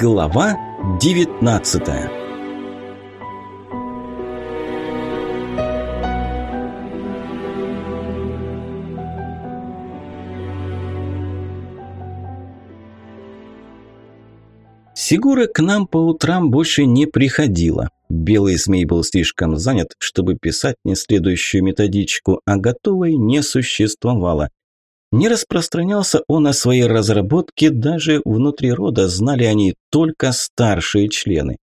Глава 19 Сигура к нам по утрам больше не приходила. Белый змей был слишком занят, чтобы писать неследующую методичку, а готовой не существовало. Не распространялся он о своей разработке, даже внутри рода знали они только старшие члены.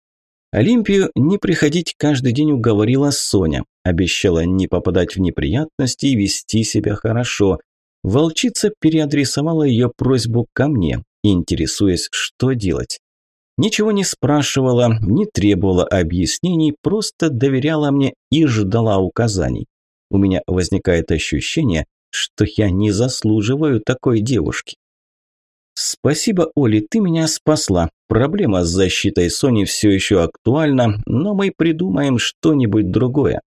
Олимпию не приходить каждый день уговорила Соня, обещала не попадать в неприятности и вести себя хорошо. Волчица переадресовала ее просьбу ко мне, интересуясь, что делать. Ничего не спрашивала, не требовала объяснений, просто доверяла мне и ждала указаний. У меня возникает ощущение, что я не заслуживаю такой девушки. Спасибо, Оли, ты меня спасла. Проблема с защитой Сони все еще актуальна, но мы придумаем что-нибудь другое.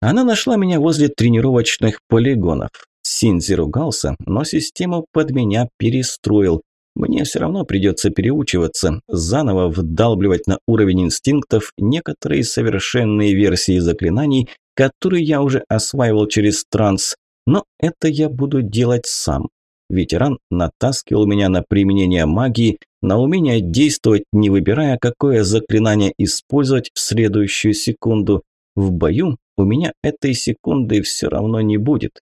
Она нашла меня возле тренировочных полигонов. Синзи ругался, но систему под меня перестроил. Мне все равно придется переучиваться, заново вдалбливать на уровень инстинктов некоторые совершенные версии заклинаний, которые я уже осваивал через транс, но это я буду делать сам. Ветеран натаскивал меня на применение магии, на умение действовать, не выбирая, какое заклинание использовать в следующую секунду. В бою у меня этой секунды все равно не будет.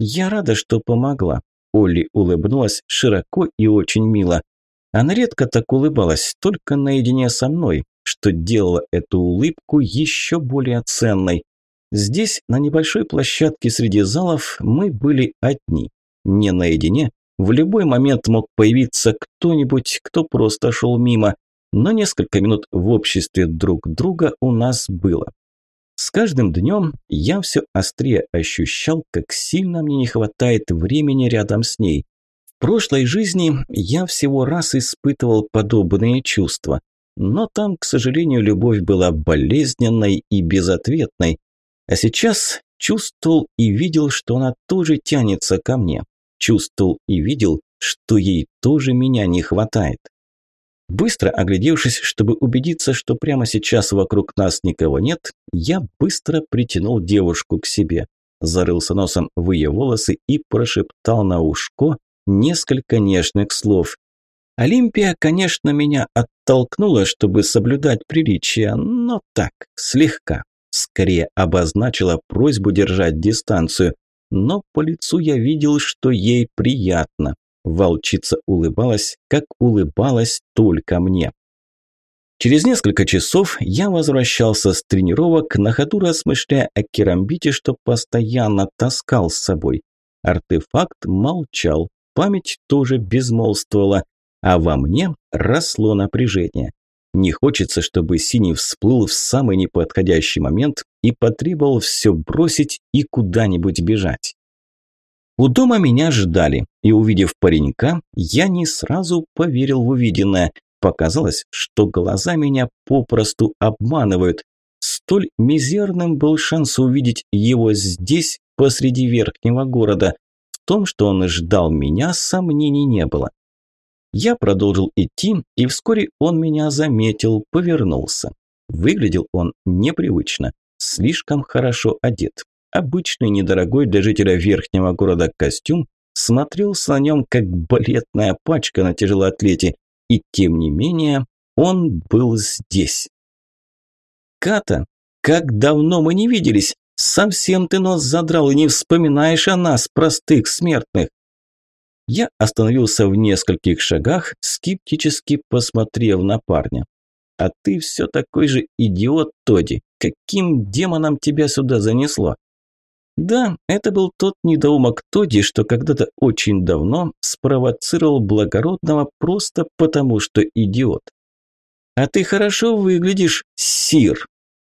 Я рада, что помогла. Олли улыбнулась широко и очень мило. Она редко так улыбалась, только наедине со мной, что делало эту улыбку еще более ценной. Здесь, на небольшой площадке среди залов, мы были одни. Не наедине, в любой момент мог появиться кто-нибудь, кто просто шел мимо, но несколько минут в обществе друг друга у нас было. С каждым днем я все острее ощущал, как сильно мне не хватает времени рядом с ней. В прошлой жизни я всего раз испытывал подобные чувства, но там, к сожалению, любовь была болезненной и безответной, а сейчас чувствовал и видел, что она тоже тянется ко мне. Чувствовал и видел, что ей тоже меня не хватает. Быстро оглядевшись, чтобы убедиться, что прямо сейчас вокруг нас никого нет, я быстро притянул девушку к себе, зарылся носом в ее волосы и прошептал на ушко несколько нежных слов. Олимпия, конечно, меня оттолкнула, чтобы соблюдать приличия, но так, слегка скорее обозначила просьбу держать дистанцию, но по лицу я видел, что ей приятно. Волчица улыбалась, как улыбалась только мне. Через несколько часов я возвращался с тренировок, на ходу размышляя о керамбите, что постоянно таскал с собой. Артефакт молчал, память тоже безмолвствовала, а во мне росло напряжение. Не хочется, чтобы Синий всплыл в самый неподходящий момент и потребовал все бросить и куда-нибудь бежать. У дома меня ждали, и увидев паренька, я не сразу поверил в увиденное. Показалось, что глаза меня попросту обманывают. Столь мизерным был шанс увидеть его здесь, посреди верхнего города. В том, что он ждал меня, сомнений не было. Я продолжил идти, и вскоре он меня заметил, повернулся. Выглядел он непривычно, слишком хорошо одет. Обычный недорогой для жителя верхнего города костюм смотрелся на нем как балетная пачка на тяжелоатлете, и тем не менее он был здесь. «Ката, как давно мы не виделись! Совсем ты нос задрал и не вспоминаешь о нас, простых смертных!» Я остановился в нескольких шагах, скептически посмотрев на парня. «А ты все такой же идиот, Тоди. Каким демоном тебя сюда занесло?» Да, это был тот недоумок Тоди, что когда-то очень давно спровоцировал благородного просто потому, что идиот. «А ты хорошо выглядишь, сир!»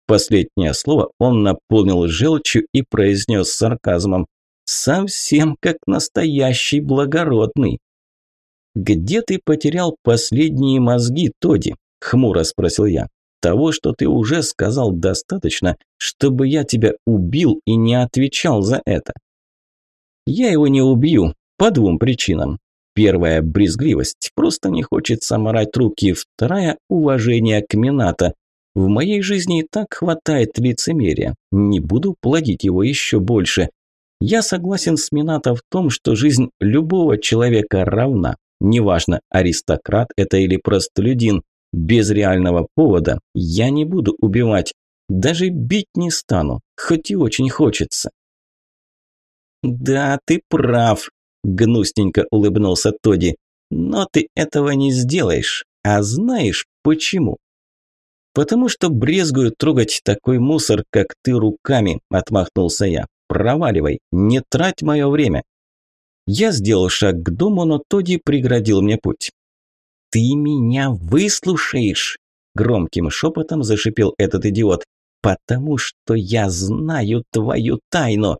Последнее слово он наполнил желчью и произнес с сарказмом. Совсем как настоящий благородный. «Где ты потерял последние мозги, Тоди?» – хмуро спросил я. «Того, что ты уже сказал, достаточно, чтобы я тебя убил и не отвечал за это». «Я его не убью, по двум причинам. Первая – брезгливость, просто не хочется морать руки. Вторая – уважение к Минато. В моей жизни и так хватает лицемерия. Не буду плодить его еще больше. Я согласен с Минато в том, что жизнь любого человека равна. Неважно, аристократ это или простолюдин. Без реального повода я не буду убивать. Даже бить не стану, хоть и очень хочется. «Да, ты прав», – гнусненько улыбнулся Тоди. «Но ты этого не сделаешь. А знаешь почему?» «Потому что брезгую трогать такой мусор, как ты, руками», – отмахнулся я. «Проваливай, не трать мое время». Я сделал шаг к дому, но Тоди преградил мне путь. «Ты меня выслушаешь!» – громким шепотом зашипел этот идиот. «Потому что я знаю твою тайну!»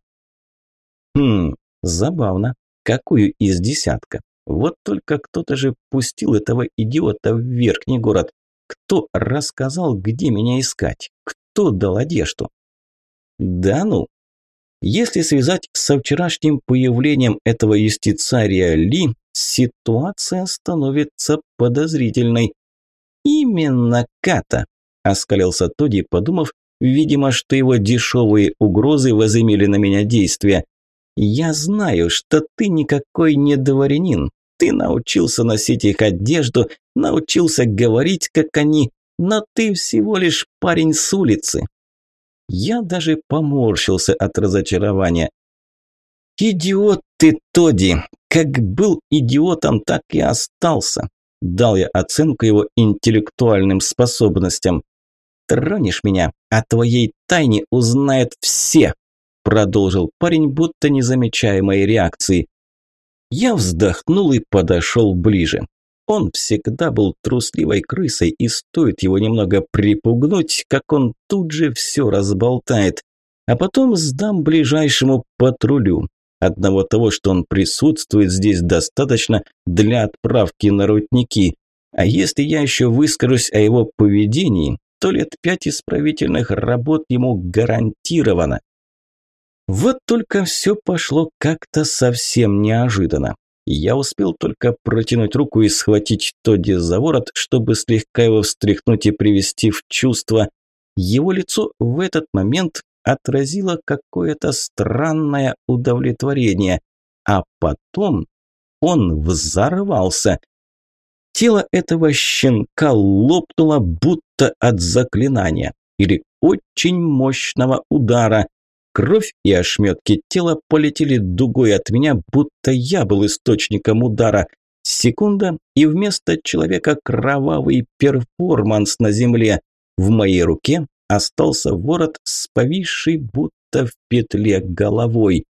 Хм, забавно. Какую из десятка? Вот только кто-то же пустил этого идиота в верхний город. Кто рассказал, где меня искать? Кто дал одежду? Да ну. Если связать со вчерашним появлением этого юстицария Ли, ситуация становится подозрительной. Именно Ката, оскалился Тоди, подумав, видимо, что его дешевые угрозы возымели на меня действия. «Я знаю, что ты никакой не дворянин. Ты научился носить их одежду, научился говорить, как они, но ты всего лишь парень с улицы». Я даже поморщился от разочарования. «Идиот ты, Тоди! Как был идиотом, так и остался!» Дал я оценку его интеллектуальным способностям. «Тронешь меня, о твоей тайне узнают все!» продолжил парень, будто не замечая моей реакции. Я вздохнул и подошел ближе. Он всегда был трусливой крысой, и стоит его немного припугнуть, как он тут же все разболтает. А потом сдам ближайшему патрулю. Одного того, что он присутствует здесь достаточно для отправки на рудники. А если я еще выскажусь о его поведении, то лет пять исправительных работ ему гарантировано. Вот только все пошло как-то совсем неожиданно. Я успел только протянуть руку и схватить Тодди за ворот, чтобы слегка его встряхнуть и привести в чувство. Его лицо в этот момент отразило какое-то странное удовлетворение, а потом он взорвался. Тело этого щенка лопнуло будто от заклинания или очень мощного удара. Кровь и ошметки тела полетели дугой от меня, будто я был источником удара. Секунда, и вместо человека кровавый перформанс на земле. В моей руке остался ворот с повисшей будто в петле головой.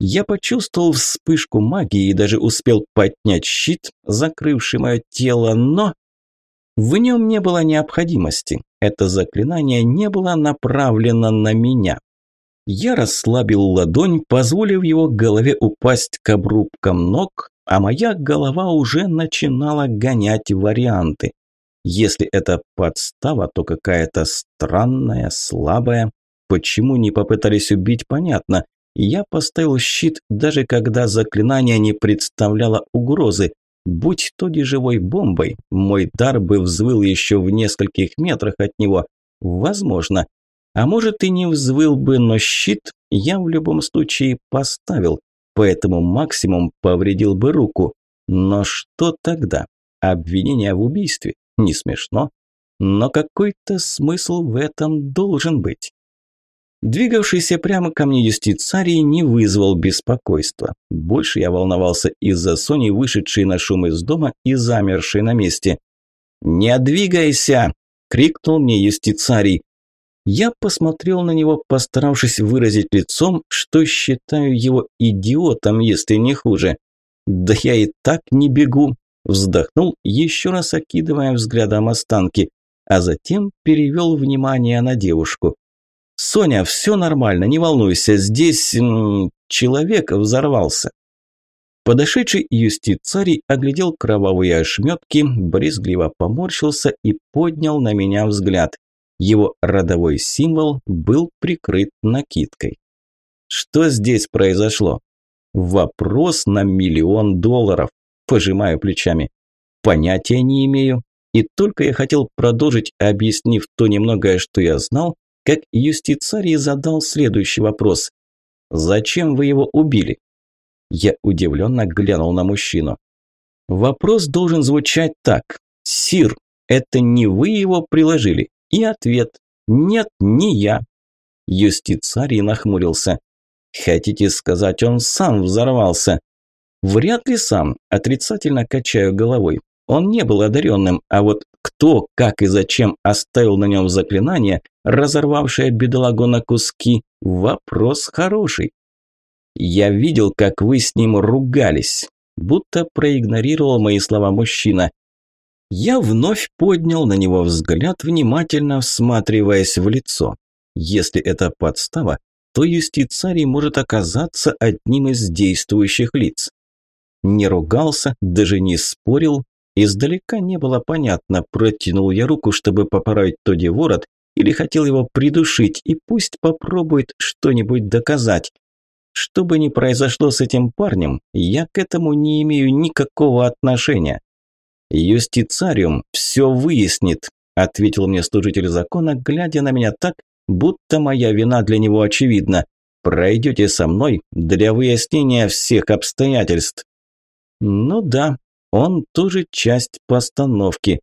Я почувствовал вспышку магии и даже успел поднять щит, закрывший мое тело, но... В нем не было необходимости. Это заклинание не было направлено на меня. Я расслабил ладонь, позволив его голове упасть к обрубкам ног, а моя голова уже начинала гонять варианты. Если это подстава, то какая-то странная, слабая. Почему не попытались убить, понятно. Я поставил щит, даже когда заклинание не представляло угрозы. Будь то живой бомбой, мой дар бы взвыл еще в нескольких метрах от него. Возможно, а может и не взвыл бы, но щит я в любом случае поставил, поэтому максимум повредил бы руку. Но что тогда? Обвинение в убийстве? Не смешно. Но какой-то смысл в этом должен быть. Двигавшийся прямо ко мне юстицарий не вызвал беспокойства. Больше я волновался из-за Сони, вышедшей на шум из дома и замершей на месте. «Не двигайся!» – крикнул мне юстицарий. Я посмотрел на него, постаравшись выразить лицом, что считаю его идиотом, если не хуже. «Да я и так не бегу», – вздохнул, еще раз окидывая взглядом останки, а затем перевел внимание на девушку. «Соня, все нормально, не волнуйся, здесь м, человек взорвался». Подошедший юстицарий оглядел кровавые ошметки, брезгливо поморщился и поднял на меня взгляд. Его родовой символ был прикрыт накидкой. Что здесь произошло? Вопрос на миллион долларов. Пожимаю плечами. Понятия не имею. И только я хотел продолжить, объяснив то немногое, что я знал, как юстицарий задал следующий вопрос. «Зачем вы его убили?» Я удивленно глянул на мужчину. Вопрос должен звучать так. «Сир, это не вы его приложили?» И ответ «Нет, не я». Юстицарий нахмурился. «Хотите сказать, он сам взорвался?» «Вряд ли сам», – отрицательно качаю головой. Он не был одаренным, а вот кто, как и зачем оставил на нем заклинание, разорвавшее бедолагу на куски, вопрос хороший. Я видел, как вы с ним ругались, будто проигнорировал мои слова мужчина. Я вновь поднял на него взгляд, внимательно всматриваясь в лицо. Если это подстава, то юстицарий может оказаться одним из действующих лиц. Не ругался, даже не спорил, Издалека не было понятно, протянул я руку, чтобы поправить Тоди ворот, или хотел его придушить, и пусть попробует что-нибудь доказать. Что бы ни произошло с этим парнем, я к этому не имею никакого отношения. «Юстицариум все выяснит», – ответил мне служитель закона, глядя на меня так, будто моя вина для него очевидна. «Пройдете со мной для выяснения всех обстоятельств». «Ну да, он тоже часть постановки.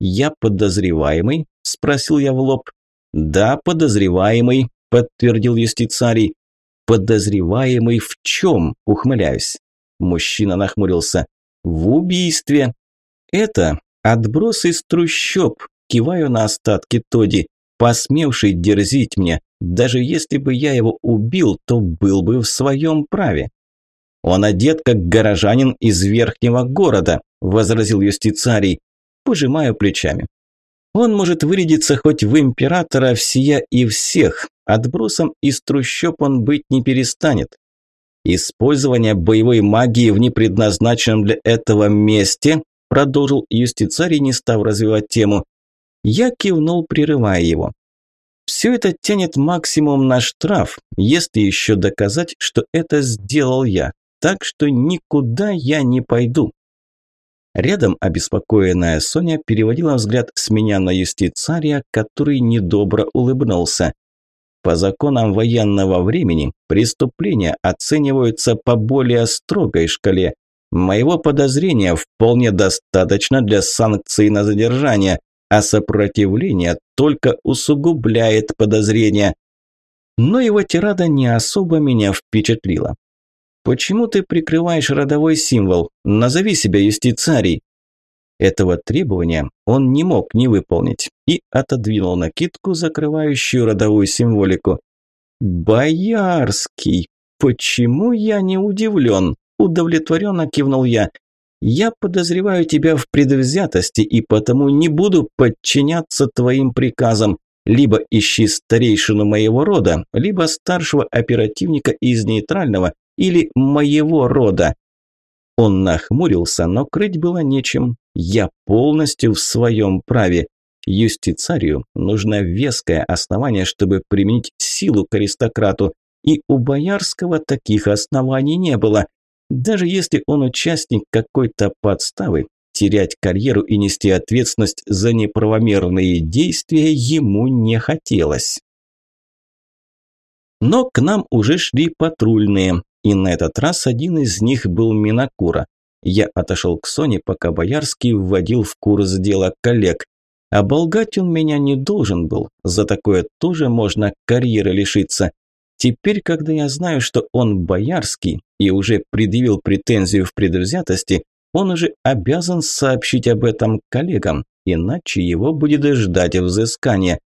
«Я подозреваемый?» – спросил я в лоб. «Да, подозреваемый», – подтвердил юстицарий. «Подозреваемый в чем?» – ухмыляюсь. Мужчина нахмурился. «В убийстве». «Это отброс из трущоб», – киваю на остатки Тоди, посмевший дерзить мне. Даже если бы я его убил, то был бы в своем праве. «Он одет, как горожанин из верхнего города», – возразил юстицарий. Пожимаю плечами. «Он может вырядиться хоть в императора всея и всех. Отбросом из трущоб он быть не перестанет. Использование боевой магии в непредназначенном для этого месте, продолжил юстицарий, не став развивать тему. Я кивнул, прерывая его. Все это тянет максимум на штраф, если еще доказать, что это сделал я так что никуда я не пойду. Рядом обеспокоенная Соня переводила взгляд с меня на юстицария, который недобро улыбнулся. По законам военного времени преступления оцениваются по более строгой шкале. Моего подозрения вполне достаточно для санкций на задержание, а сопротивление только усугубляет подозрения. Но его тирада не особо меня впечатлила. Почему ты прикрываешь родовой символ? Назови себя юстицарий. Этого требования он не мог не выполнить и отодвинул накидку, закрывающую родовую символику. «Боярский! Почему я не удивлен?» – удовлетворенно кивнул я. «Я подозреваю тебя в предвзятости и потому не буду подчиняться твоим приказам. Либо ищи старейшину моего рода, либо старшего оперативника из нейтрального, или моего рода. Он нахмурился, но крыть было нечем. Я полностью в своем праве. Юстицарию нужно веское основание, чтобы применить силу к аристократу, и у Боярского таких оснований не было. Даже если он участник какой-то подставы, терять карьеру и нести ответственность за неправомерные действия ему не хотелось. Но к нам уже шли патрульные. И на этот раз один из них был Минакура. Я отошел к Соне, пока Боярский вводил в курс дела коллег. Оболгать он меня не должен был, за такое тоже можно карьеры лишиться. Теперь, когда я знаю, что он Боярский и уже предъявил претензию в предвзятости, он уже обязан сообщить об этом коллегам, иначе его будет ждать взыскание.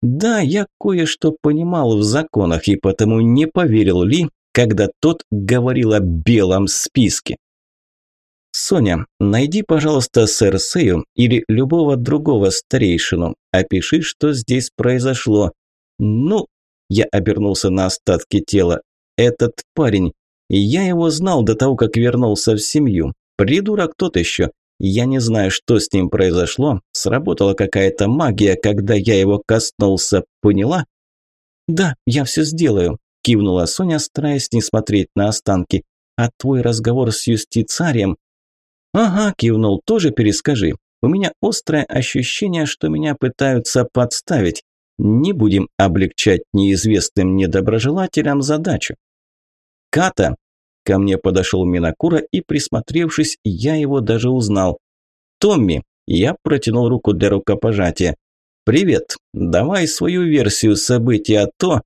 Да, я кое-что понимал в законах и потому не поверил Ли, когда тот говорил о белом списке. «Соня, найди, пожалуйста, сэр Сэю или любого другого старейшину. Опиши, что здесь произошло. Ну, я обернулся на остатки тела. Этот парень. Я его знал до того, как вернулся в семью. Придурок тот еще. Я не знаю, что с ним произошло. Сработала какая-то магия, когда я его коснулся. Поняла? Да, я все сделаю кивнула Соня, стараясь не смотреть на останки. А твой разговор с юстицарием? «Ага», – кивнул, – «тоже перескажи. У меня острое ощущение, что меня пытаются подставить. Не будем облегчать неизвестным недоброжелателям задачу». «Ката!» – ко мне подошел Минакура, и, присмотревшись, я его даже узнал. «Томми!» – я протянул руку для рукопожатия. «Привет! Давай свою версию событий, а то...»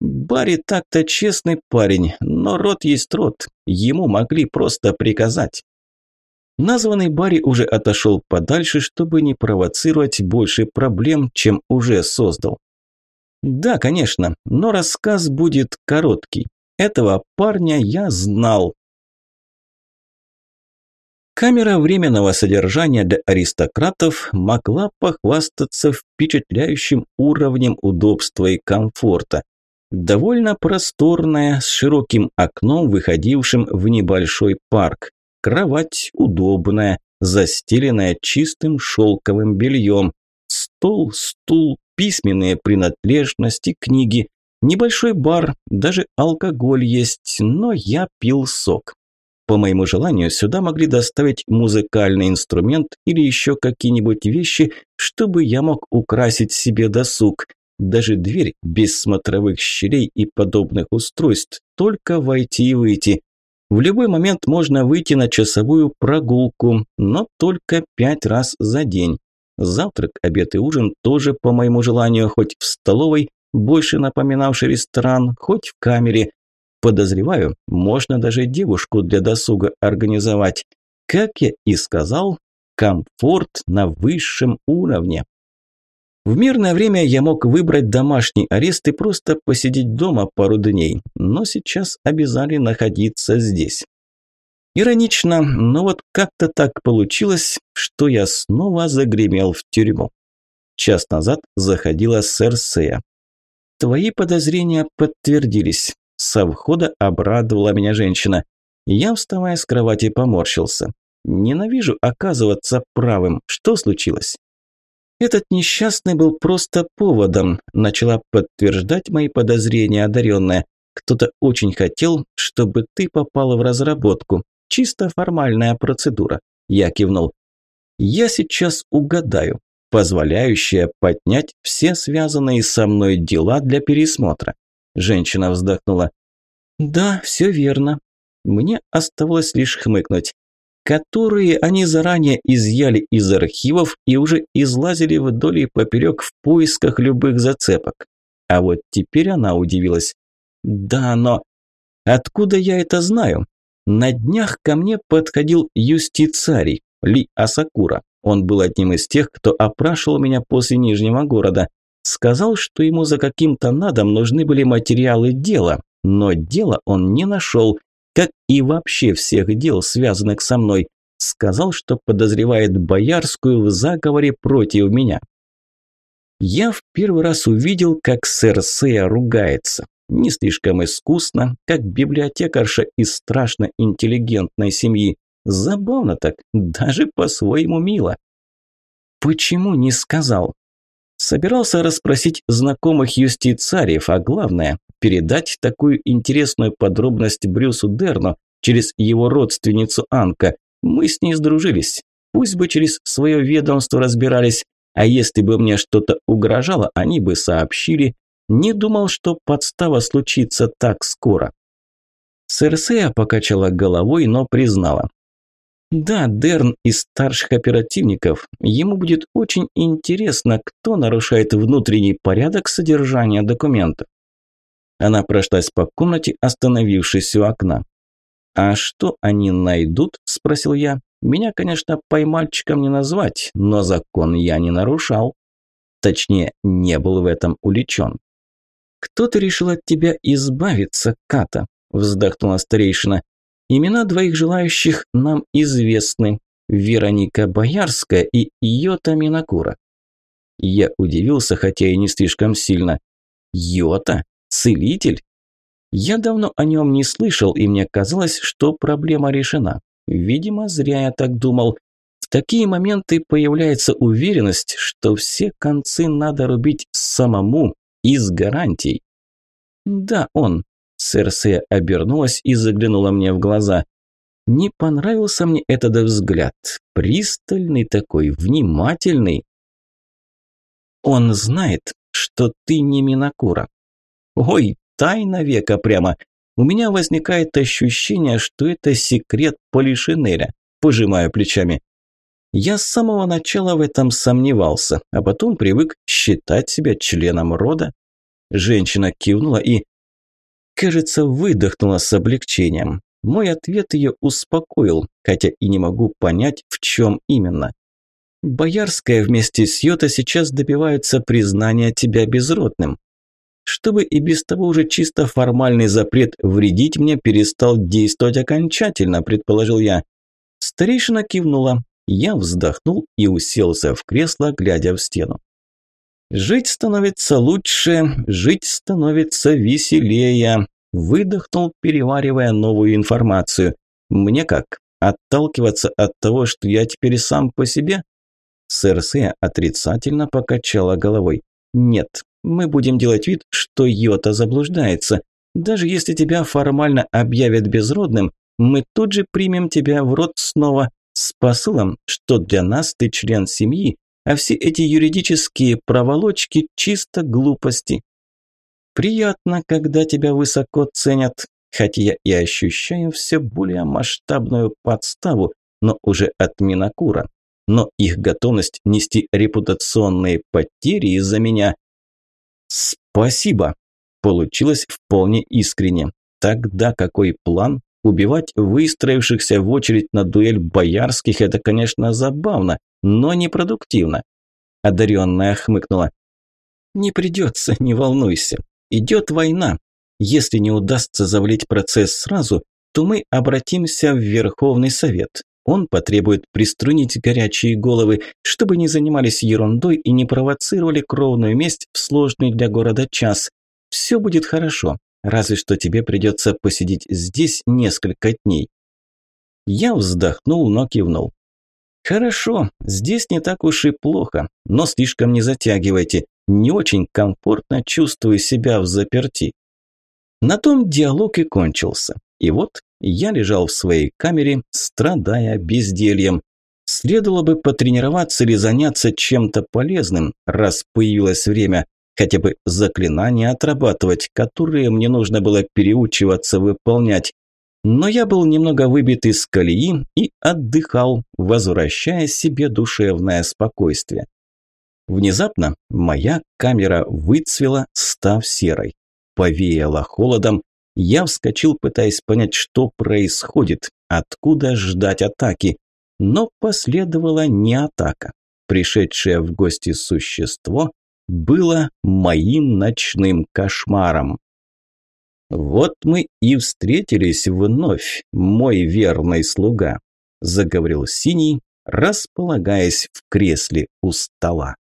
Барри так-то честный парень, но рот есть рот. Ему могли просто приказать. Названный Барри уже отошел подальше, чтобы не провоцировать больше проблем, чем уже создал. Да, конечно, но рассказ будет короткий. Этого парня я знал. Камера временного содержания для аристократов могла похвастаться впечатляющим уровнем удобства и комфорта. Довольно просторная, с широким окном, выходившим в небольшой парк. Кровать удобная, застеленная чистым шелковым бельем. Стол, стул, письменные принадлежности, книги. Небольшой бар, даже алкоголь есть, но я пил сок. По моему желанию, сюда могли доставить музыкальный инструмент или еще какие-нибудь вещи, чтобы я мог украсить себе досуг. Даже дверь без смотровых щелей и подобных устройств, только войти и выйти. В любой момент можно выйти на часовую прогулку, но только пять раз за день. Завтрак, обед и ужин тоже по моему желанию, хоть в столовой, больше напоминавший ресторан, хоть в камере. Подозреваю, можно даже девушку для досуга организовать. Как я и сказал, комфорт на высшем уровне. В мирное время я мог выбрать домашний арест и просто посидеть дома пару дней, но сейчас обязали находиться здесь. Иронично, но вот как-то так получилось, что я снова загремел в тюрьму. Час назад заходила Серсея. Твои подозрения подтвердились. Со входа обрадовала меня женщина. Я, вставая с кровати, поморщился. Ненавижу оказываться правым. Что случилось? Этот несчастный был просто поводом, начала подтверждать мои подозрения одаренная. Кто-то очень хотел, чтобы ты попала в разработку. Чисто формальная процедура. Я кивнул. Я сейчас угадаю, позволяющая поднять все связанные со мной дела для пересмотра. Женщина вздохнула. Да, все верно. Мне оставалось лишь хмыкнуть которые они заранее изъяли из архивов и уже излазили вдоль и поперек в поисках любых зацепок. А вот теперь она удивилась. «Да, но... Откуда я это знаю?» На днях ко мне подходил юстицарий Ли Асакура. Он был одним из тех, кто опрашивал меня после Нижнего города. Сказал, что ему за каким-то надом нужны были материалы дела, но дела он не нашел как и вообще всех дел, связанных со мной. Сказал, что подозревает Боярскую в заговоре против меня. Я в первый раз увидел, как сэр Сея ругается. Не слишком искусно, как библиотекарша из страшно интеллигентной семьи. Забавно так, даже по-своему мило. Почему не сказал? Собирался расспросить знакомых юстицариев, а главное, передать такую интересную подробность Брюсу Дерну через его родственницу Анка. Мы с ней сдружились. Пусть бы через свое ведомство разбирались, а если бы мне что-то угрожало, они бы сообщили. Не думал, что подстава случится так скоро. Серсея покачала головой, но признала. Да, Дерн из старших оперативников. Ему будет очень интересно, кто нарушает внутренний порядок содержания документов. Она прошлась по комнате, остановившись у окна. «А что они найдут?» – спросил я. «Меня, конечно, поймальчиком не назвать, но закон я не нарушал. Точнее, не был в этом уличен». «Кто-то решил от тебя избавиться, Ката», – вздохнула старейшина. «Имена двоих желающих нам известны. Вероника Боярская и Йота Минакура». Я удивился, хотя и не слишком сильно. «Йота? Целитель? Я давно о нем не слышал, и мне казалось, что проблема решена. Видимо, зря я так думал. В такие моменты появляется уверенность, что все концы надо рубить самому и с гарантией. Да, он. Серсея обернулась и заглянула мне в глаза. Не понравился мне этот взгляд. Пристальный такой, внимательный. Он знает, что ты не Минакура. Ой, тайна века прямо. У меня возникает ощущение, что это секрет Полишинеля. Пожимаю плечами. Я с самого начала в этом сомневался, а потом привык считать себя членом рода. Женщина кивнула и, кажется, выдохнула с облегчением. Мой ответ ее успокоил, хотя и не могу понять, в чем именно. Боярская вместе с Йота сейчас добиваются признания тебя безродным. Чтобы и без того уже чисто формальный запрет вредить мне перестал действовать окончательно, предположил я. Старейшина кивнула. Я вздохнул и уселся в кресло, глядя в стену. Жить становится лучше, жить становится веселее. Выдохнул, переваривая новую информацию. Мне как? Отталкиваться от того, что я теперь сам по себе? Серсея отрицательно покачала головой. Нет, мы будем делать вид, что Йота заблуждается. Даже если тебя формально объявят безродным, мы тут же примем тебя в род снова с посылом, что для нас ты член семьи, а все эти юридические проволочки – чисто глупости. Приятно, когда тебя высоко ценят, хотя я и ощущаю все более масштабную подставу, но уже от Минакура. Но их готовность нести репутационные потери из-за меня. Спасибо. Получилось вполне искренне. Тогда какой план? Убивать выстроившихся в очередь на дуэль боярских – это, конечно, забавно, но непродуктивно. Одаренная хмыкнула. «Не придется, не волнуйся. Идет война. Если не удастся завалить процесс сразу, то мы обратимся в Верховный Совет. Он потребует приструнить горячие головы, чтобы не занимались ерундой и не провоцировали кровную месть в сложный для города час. Все будет хорошо, разве что тебе придется посидеть здесь несколько дней. Я вздохнул, но кивнул. Хорошо, здесь не так уж и плохо, но слишком не затягивайте. Не очень комфортно чувствую себя в заперти. На том диалог и кончился. И вот я лежал в своей камере, страдая бездельем. Следовало бы потренироваться или заняться чем-то полезным, раз появилось время, хотя бы заклинания отрабатывать, которые мне нужно было переучиваться выполнять. Но я был немного выбит из колеи и отдыхал, возвращая себе душевное спокойствие. Внезапно моя камера выцвела, став серой. Повеяло холодом. Я вскочил, пытаясь понять, что происходит, откуда ждать атаки. Но последовала не атака. Пришедшее в гости существо было моим ночным кошмаром. «Вот мы и встретились вновь, мой верный слуга», – заговорил Синий, располагаясь в кресле у стола.